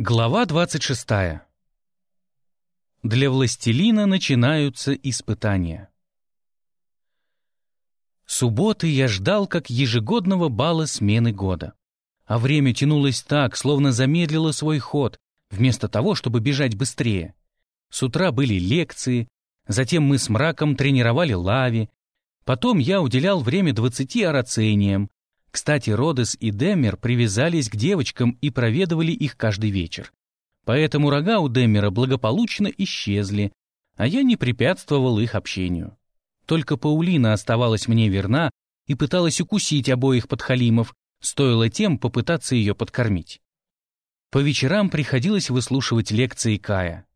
Глава 26. Для властелина начинаются испытания. Субботы я ждал как ежегодного бала смены года. А время тянулось так, словно замедлило свой ход, вместо того, чтобы бежать быстрее. С утра были лекции, затем мы с мраком тренировали лави, потом я уделял время двадцати орацениям, кстати, Родес и Деммер привязались к девочкам и проведывали их каждый вечер. Поэтому рога у Деммера благополучно исчезли, а я не препятствовал их общению. Только Паулина оставалась мне верна и пыталась укусить обоих подхалимов, стоило тем попытаться ее подкормить. По вечерам приходилось выслушивать лекции Кая.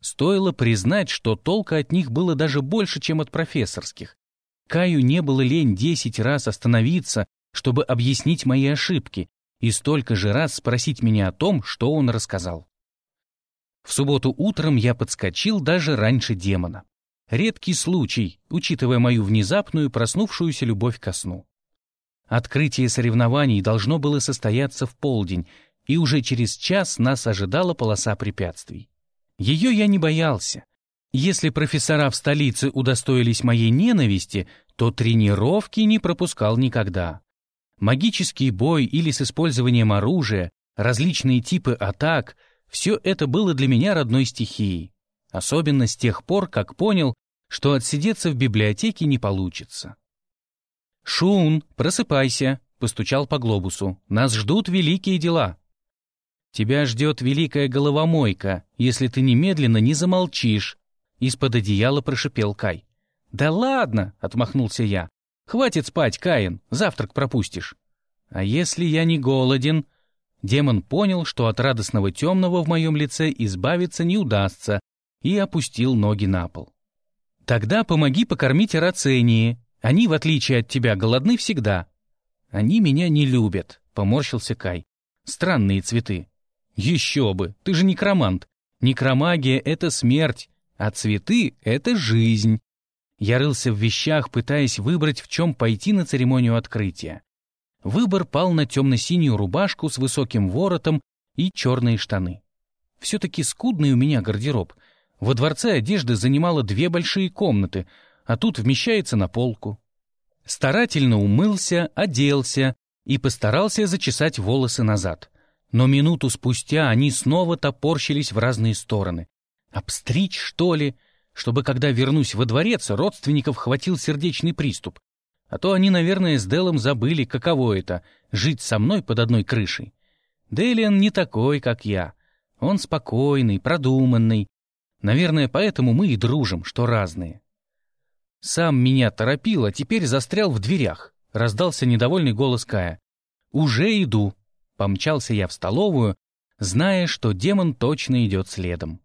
Стоило признать, что толка от них было даже больше, чем от профессорских. Каю не было лень десять раз остановиться чтобы объяснить мои ошибки, и столько же раз спросить меня о том, что он рассказал. В субботу утром я подскочил даже раньше демона. Редкий случай, учитывая мою внезапную проснувшуюся любовь ко сну. Открытие соревнований должно было состояться в полдень, и уже через час нас ожидала полоса препятствий. Ее я не боялся. Если профессора в столице удостоились моей ненависти, то тренировки не пропускал никогда. Магический бой или с использованием оружия, различные типы атак — все это было для меня родной стихией. Особенно с тех пор, как понял, что отсидеться в библиотеке не получится. «Шун, просыпайся!» — постучал по глобусу. «Нас ждут великие дела!» «Тебя ждет великая головомойка, если ты немедленно не замолчишь!» Из-под одеяла прошипел Кай. «Да ладно!» — отмахнулся я. Хватит спать, Каин, завтрак пропустишь. А если я не голоден? Демон понял, что от радостного темного в моем лице избавиться не удастся, и опустил ноги на пол. Тогда помоги покормить рацении. Они, в отличие от тебя, голодны всегда. Они меня не любят, поморщился Кай. Странные цветы. Еще бы, ты же некромант. Некромагия — это смерть, а цветы — это жизнь. Я рылся в вещах, пытаясь выбрать, в чем пойти на церемонию открытия. Выбор пал на темно-синюю рубашку с высоким воротом и черные штаны. Все-таки скудный у меня гардероб. Во дворце одежды занимала две большие комнаты, а тут вмещается на полку. Старательно умылся, оделся и постарался зачесать волосы назад. Но минуту спустя они снова топорщились в разные стороны. Обстричь, что ли? — чтобы, когда вернусь во дворец, родственников хватил сердечный приступ. А то они, наверное, с Делом забыли, каково это — жить со мной под одной крышей. Делиан не такой, как я. Он спокойный, продуманный. Наверное, поэтому мы и дружим, что разные. Сам меня торопил, а теперь застрял в дверях. Раздался недовольный голос Кая. «Уже иду», — помчался я в столовую, зная, что демон точно идет следом.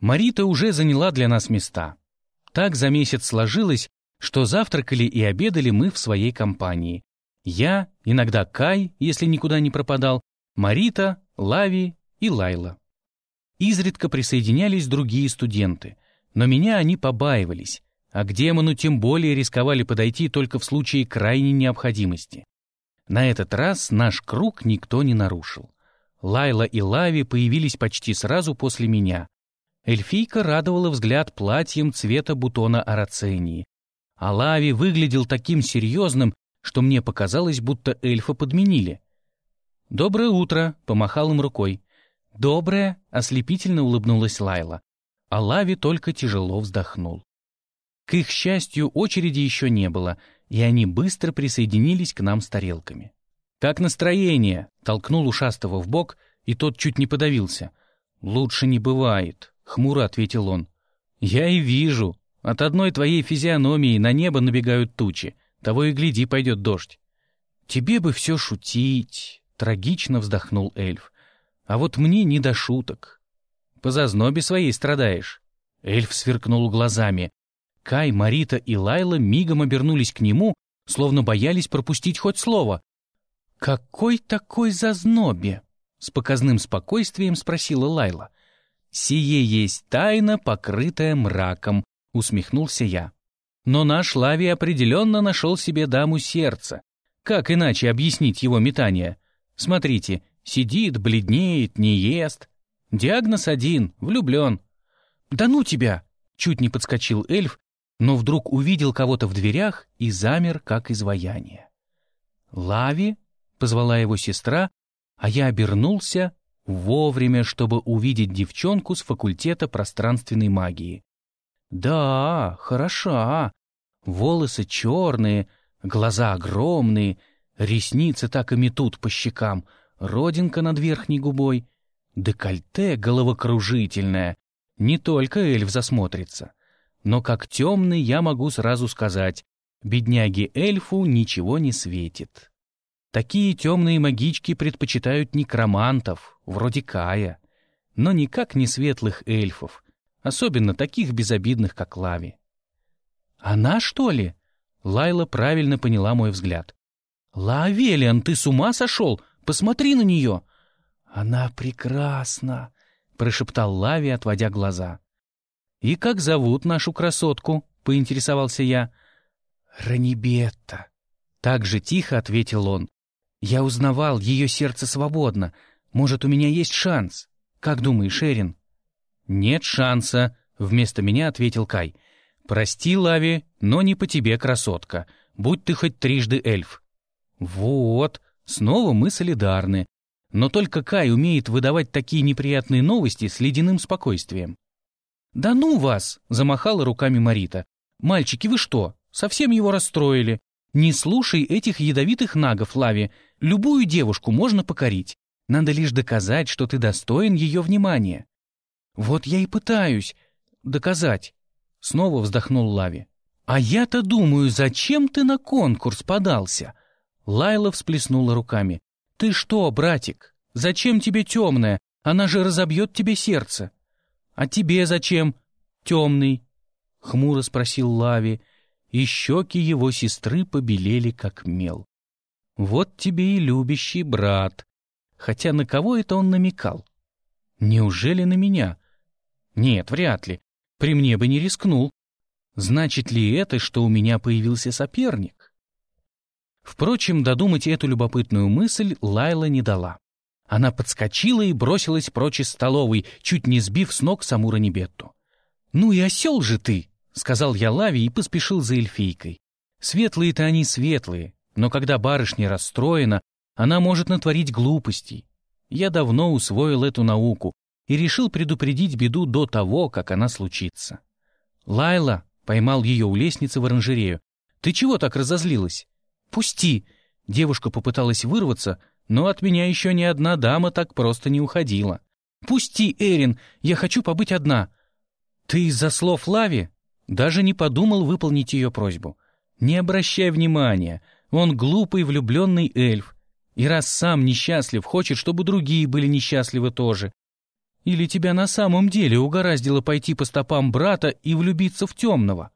Марита уже заняла для нас места. Так за месяц сложилось, что завтракали и обедали мы в своей компании. Я, иногда Кай, если никуда не пропадал, Марита, Лави и Лайла. Изредка присоединялись другие студенты, но меня они побаивались, а к демону тем более рисковали подойти только в случае крайней необходимости. На этот раз наш круг никто не нарушил. Лайла и Лави появились почти сразу после меня, Эльфийка радовала взгляд платьем цвета бутона арацении. А Лави выглядел таким серьезным, что мне показалось, будто эльфа подменили. «Доброе утро», — помахал им рукой. «Доброе», — ослепительно улыбнулась Лайла. А Лави только тяжело вздохнул. К их счастью, очереди еще не было, и они быстро присоединились к нам с тарелками. «Как настроение?» — толкнул ушастого в бок, и тот чуть не подавился. «Лучше не бывает», — хмуро ответил он. «Я и вижу. От одной твоей физиономии на небо набегают тучи. Того и гляди, пойдет дождь». «Тебе бы все шутить», — трагично вздохнул эльф. «А вот мне не до шуток. По зазнобе своей страдаешь». Эльф сверкнул глазами. Кай, Марита и Лайла мигом обернулись к нему, словно боялись пропустить хоть слово. «Какой такой зазнобе?» — с показным спокойствием спросила Лайла. «Сие есть тайна, покрытая мраком», — усмехнулся я. Но наш Лави определенно нашел себе даму сердца. Как иначе объяснить его метание? Смотрите, Сидит, бледнеет, не ест. Диагноз один — влюблен. «Да ну тебя!» — чуть не подскочил эльф, но вдруг увидел кого-то в дверях и замер, как изваяние. «Лави?» — позвала его сестра, а я обернулся вовремя, чтобы увидеть девчонку с факультета пространственной магии. «Да, хороша. Волосы черные, глаза огромные, ресницы так и метут по щекам, родинка над верхней губой, декольте головокружительное. Не только эльф засмотрится. Но как темный я могу сразу сказать, бедняге-эльфу ничего не светит. Такие темные магички предпочитают некромантов, вроде Кая, но никак не светлых эльфов, особенно таких безобидных, как Лави. «Она, что ли?» Лайла правильно поняла мой взгляд. «Лавелиан, ты с ума сошел? Посмотри на нее!» «Она прекрасна!» — прошептал Лави, отводя глаза. «И как зовут нашу красотку?» — поинтересовался я. «Ранибетта», — так же тихо ответил он. «Я узнавал, ее сердце свободно. Может, у меня есть шанс? Как думаешь, Эрин?» «Нет шанса», — вместо меня ответил Кай. «Прости, Лави, но не по тебе, красотка. Будь ты хоть трижды эльф». «Вот, снова мы солидарны. Но только Кай умеет выдавать такие неприятные новости с ледяным спокойствием». «Да ну вас!» — замахала руками Марита. «Мальчики, вы что, совсем его расстроили? Не слушай этих ядовитых нагов, Лави. Любую девушку можно покорить. Надо лишь доказать, что ты достоин ее внимания». «Вот я и пытаюсь доказать», — снова вздохнул Лави. «А я-то думаю, зачем ты на конкурс подался?» Лайла всплеснула руками. «Ты что, братик, зачем тебе темная? Она же разобьет тебе сердце». «А тебе зачем, темный?» — хмуро спросил Лави, и щеки его сестры побелели, как мел. «Вот тебе и любящий брат». Хотя на кого это он намекал? Неужели на меня? Нет, вряд ли. При мне бы не рискнул. Значит ли это, что у меня появился соперник? Впрочем, додумать эту любопытную мысль Лайла не дала. Она подскочила и бросилась прочь из столовой, чуть не сбив с ног саму Ранибетту. «Ну и осел же ты!» — сказал я Лави и поспешил за эльфийкой. Светлые-то они светлые, но когда барышня расстроена, она может натворить глупостей. Я давно усвоил эту науку и решил предупредить беду до того, как она случится. «Лайла!» — поймал ее у лестницы в оранжерею. «Ты чего так разозлилась?» «Пусти!» Девушка попыталась вырваться, но от меня еще ни одна дама так просто не уходила. «Пусти, Эрин, я хочу побыть одна». «Ты из-за слов Лави?» Даже не подумал выполнить ее просьбу. «Не обращай внимания, он глупый влюбленный эльф, и раз сам несчастлив, хочет, чтобы другие были несчастливы тоже. Или тебя на самом деле угораздило пойти по стопам брата и влюбиться в темного?»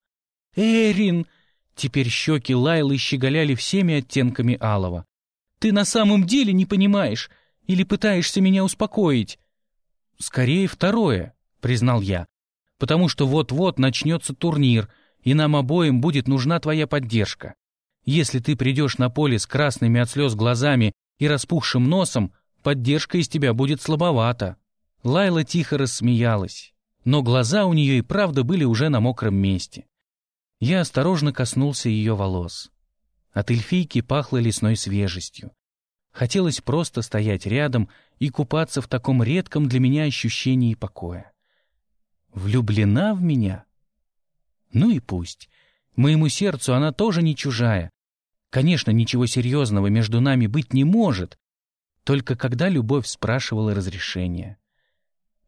«Эрин!» Теперь щеки Лайлы щеголяли всеми оттенками алого. Ты на самом деле не понимаешь или пытаешься меня успокоить?» «Скорее второе», — признал я, «потому что вот-вот начнется турнир, и нам обоим будет нужна твоя поддержка. Если ты придешь на поле с красными от слез глазами и распухшим носом, поддержка из тебя будет слабовата». Лайла тихо рассмеялась, но глаза у нее и правда были уже на мокром месте. Я осторожно коснулся ее волос. От эльфийки пахло лесной свежестью. Хотелось просто стоять рядом и купаться в таком редком для меня ощущении покоя. Влюблена в меня? Ну и пусть. Моему сердцу она тоже не чужая. Конечно, ничего серьезного между нами быть не может, только когда любовь спрашивала разрешения.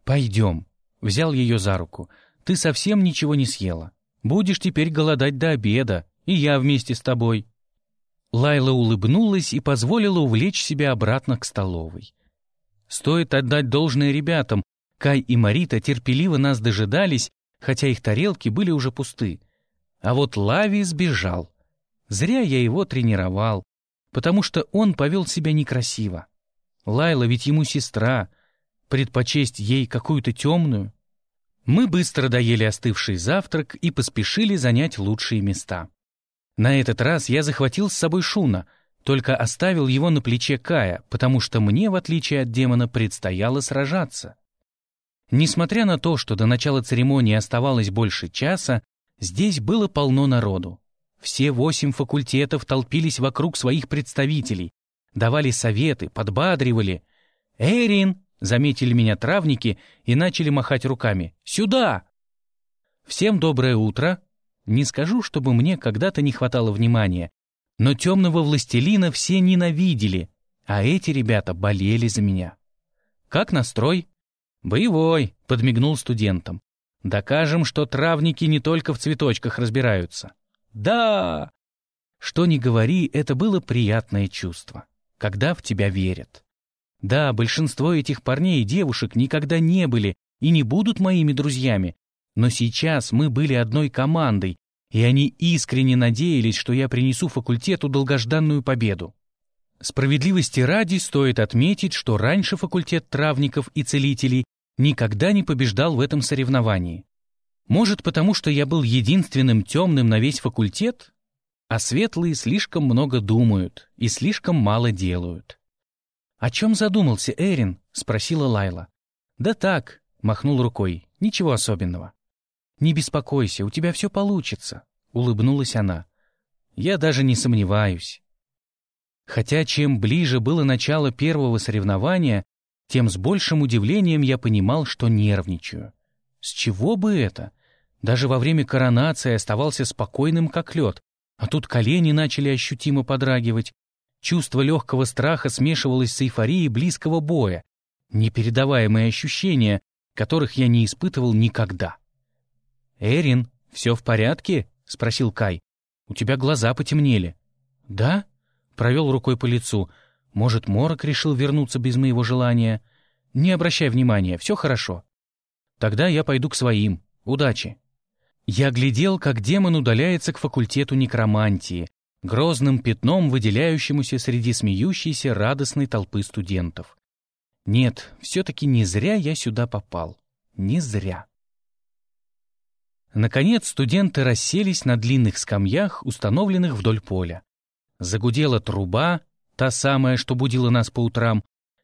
«Пойдем», — взял ее за руку, — «ты совсем ничего не съела. Будешь теперь голодать до обеда, и я вместе с тобой». Лайла улыбнулась и позволила увлечь себя обратно к столовой. Стоит отдать должное ребятам, Кай и Марита терпеливо нас дожидались, хотя их тарелки были уже пусты. А вот Лави сбежал. Зря я его тренировал, потому что он повел себя некрасиво. Лайла ведь ему сестра, предпочесть ей какую-то темную. Мы быстро доели остывший завтрак и поспешили занять лучшие места. На этот раз я захватил с собой Шуна. только оставил его на плече Кая, потому что мне, в отличие от демона, предстояло сражаться. Несмотря на то, что до начала церемонии оставалось больше часа, здесь было полно народу. Все восемь факультетов толпились вокруг своих представителей, давали советы, подбадривали. «Эйрин!» — заметили меня травники и начали махать руками. «Сюда!» «Всем доброе утро!» Не скажу, чтобы мне когда-то не хватало внимания, но темного властелина все ненавидели, а эти ребята болели за меня. «Как настрой?» «Боевой», — подмигнул студентам. «Докажем, что травники не только в цветочках разбираются». «Да!» Что ни говори, это было приятное чувство, когда в тебя верят. Да, большинство этих парней и девушек никогда не были и не будут моими друзьями, но сейчас мы были одной командой, и они искренне надеялись, что я принесу факультету долгожданную победу. Справедливости ради стоит отметить, что раньше факультет травников и целителей никогда не побеждал в этом соревновании. Может, потому что я был единственным темным на весь факультет? А светлые слишком много думают и слишком мало делают. «О чем задумался Эрин?» — спросила Лайла. «Да так», — махнул рукой, — «ничего особенного». «Не беспокойся, у тебя все получится», — улыбнулась она. «Я даже не сомневаюсь». Хотя чем ближе было начало первого соревнования, тем с большим удивлением я понимал, что нервничаю. С чего бы это? Даже во время коронации оставался спокойным, как лед, а тут колени начали ощутимо подрагивать. Чувство легкого страха смешивалось с эйфорией близкого боя. Непередаваемые ощущения, которых я не испытывал никогда. «Эрин, все в порядке?» — спросил Кай. «У тебя глаза потемнели». «Да?» — провел рукой по лицу — может, Морок решил вернуться без моего желания? Не обращай внимания, все хорошо. Тогда я пойду к своим. Удачи. Я глядел, как демон удаляется к факультету некромантии, грозным пятном, выделяющемуся среди смеющейся радостной толпы студентов. Нет, все-таки не зря я сюда попал. Не зря. Наконец студенты расселись на длинных скамьях, установленных вдоль поля. Загудела труба, та самая, что будила нас по утрам,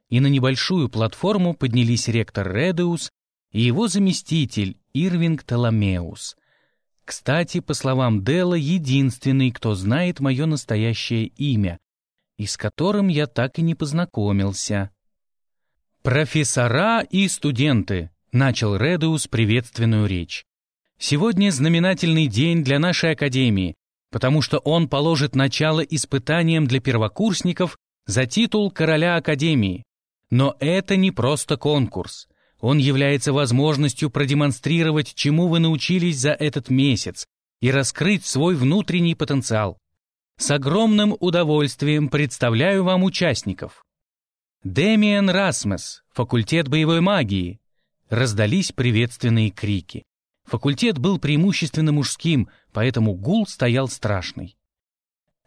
и на небольшую платформу поднялись ректор Редеус и его заместитель Ирвинг Таламеус. Кстати, по словам Делла, единственный, кто знает мое настоящее имя, и с которым я так и не познакомился. «Профессора и студенты», — начал Редеус приветственную речь. «Сегодня знаменательный день для нашей Академии, потому что он положит начало испытаниям для первокурсников за титул короля Академии. Но это не просто конкурс. Он является возможностью продемонстрировать, чему вы научились за этот месяц, и раскрыть свой внутренний потенциал. С огромным удовольствием представляю вам участников. Демиан Расмес, факультет боевой магии. Раздались приветственные крики. Факультет был преимущественно мужским, поэтому гул стоял страшный.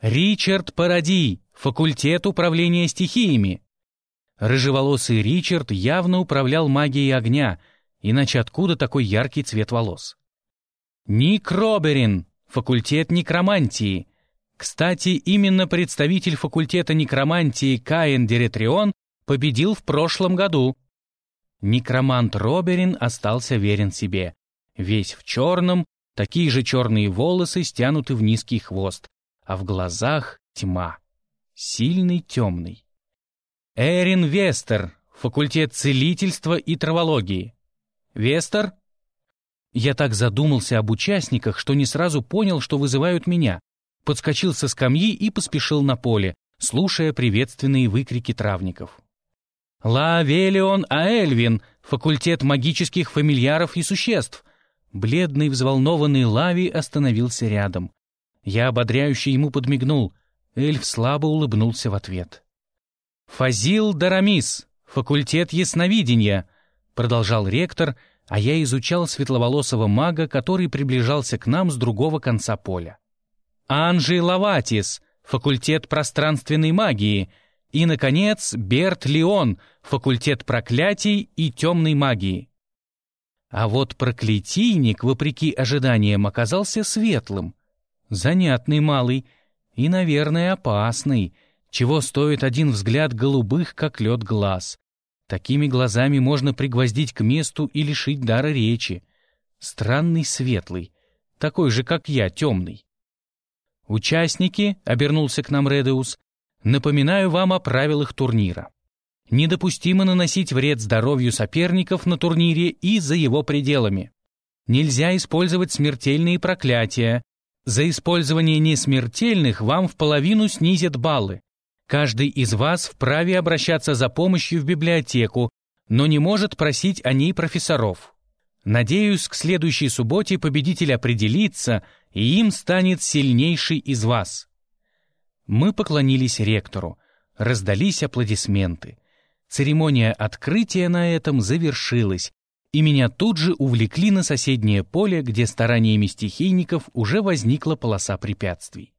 Ричард Паради, факультет управления стихиями. Рыжеволосый Ричард явно управлял магией огня, иначе откуда такой яркий цвет волос? Ник Роберин, факультет некромантии. Кстати, именно представитель факультета некромантии Каин Деретрион победил в прошлом году. Некромант Роберин остался верен себе весь в черном, такие же черные волосы стянуты в низкий хвост, а в глазах тьма, сильный темный. Эрин Вестер, факультет целительства и травологии. Вестер? Я так задумался об участниках, что не сразу понял, что вызывают меня. Подскочил со скамьи и поспешил на поле, слушая приветственные выкрики травников. «Ла Велион Аэльвин, факультет магических фамильяров и существ», Бледный, взволнованный Лави остановился рядом. Я ободряюще ему подмигнул. Эльф слабо улыбнулся в ответ. «Фазил Дарамис, факультет ясновидения», — продолжал ректор, а я изучал светловолосого мага, который приближался к нам с другого конца поля. «Анжи Лаватис, факультет пространственной магии», и, наконец, Берт Леон, факультет проклятий и темной магии. А вот проклятийник, вопреки ожиданиям, оказался светлым. Занятный малый и, наверное, опасный. Чего стоит один взгляд голубых, как лед глаз? Такими глазами можно пригвоздить к месту и лишить дара речи. Странный светлый, такой же, как я, темный. «Участники», — обернулся к нам Редеус, — «напоминаю вам о правилах турнира. Недопустимо наносить вред здоровью соперников на турнире и за его пределами. Нельзя использовать смертельные проклятия. За использование несмертельных вам в половину снизят баллы. Каждый из вас вправе обращаться за помощью в библиотеку, но не может просить о ней профессоров. Надеюсь, к следующей субботе победитель определится, и им станет сильнейший из вас. Мы поклонились ректору. Раздались аплодисменты. Церемония открытия на этом завершилась, и меня тут же увлекли на соседнее поле, где стараниями стихийников уже возникла полоса препятствий.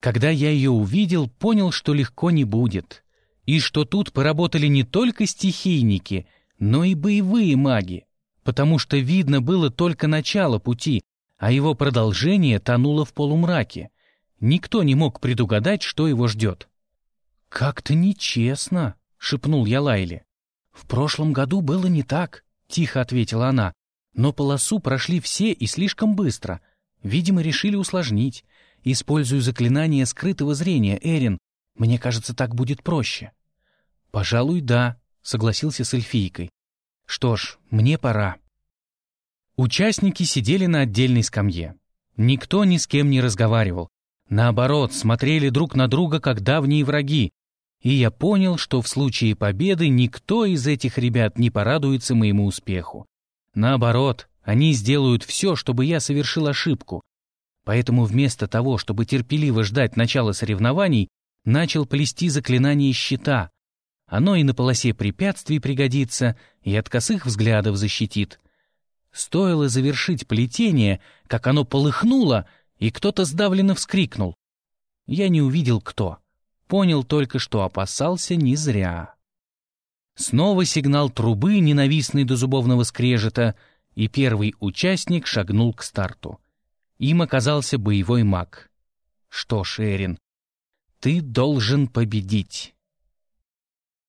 Когда я ее увидел, понял, что легко не будет, и что тут поработали не только стихийники, но и боевые маги, потому что видно было только начало пути, а его продолжение тонуло в полумраке. Никто не мог предугадать, что его ждет. «Как-то нечестно», — шепнул я Лайле. «В прошлом году было не так», — тихо ответила она. «Но полосу прошли все и слишком быстро. Видимо, решили усложнить. Использую заклинание скрытого зрения, Эрин. Мне кажется, так будет проще». «Пожалуй, да», — согласился с эльфийкой. «Что ж, мне пора». Участники сидели на отдельной скамье. Никто ни с кем не разговаривал. Наоборот, смотрели друг на друга, как давние враги, и я понял, что в случае победы никто из этих ребят не порадуется моему успеху. Наоборот, они сделают все, чтобы я совершил ошибку. Поэтому вместо того, чтобы терпеливо ждать начала соревнований, начал плести заклинание щита. Оно и на полосе препятствий пригодится, и от косых взглядов защитит. Стоило завершить плетение, как оно полыхнуло, и кто-то сдавленно вскрикнул. Я не увидел, кто понял только, что опасался не зря. Снова сигнал трубы, ненавистный до зубовного скрежета, и первый участник шагнул к старту. Им оказался боевой маг. Что ж, Эрин, ты должен победить.